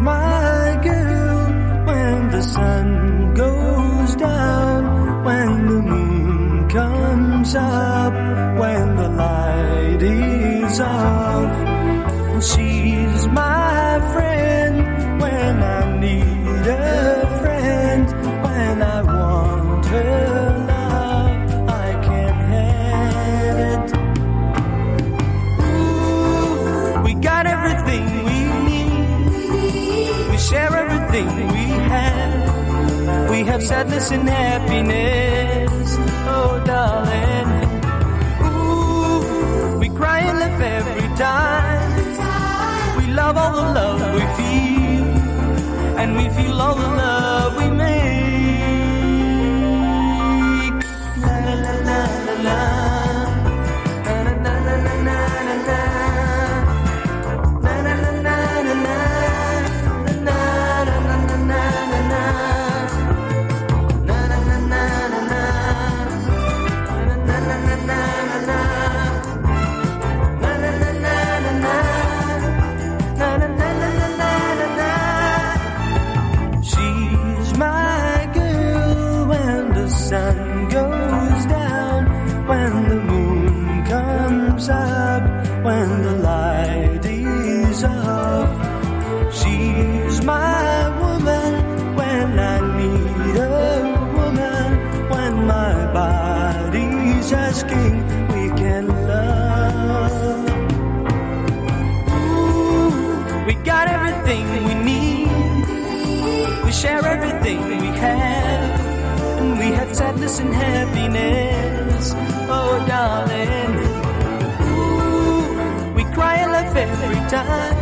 My girl when the sun goes down, when the moon comes up, when the light is out. Everything we have. We have sadness and happiness. Oh, darling. Ooh, we cry and laugh every time. We love all the love we feel. And we feel all the love we make. Body's asking we can love. Ooh, we got everything we need. We share everything we have. And we have sadness and happiness. Oh, darling. Ooh, we cry and laugh every time.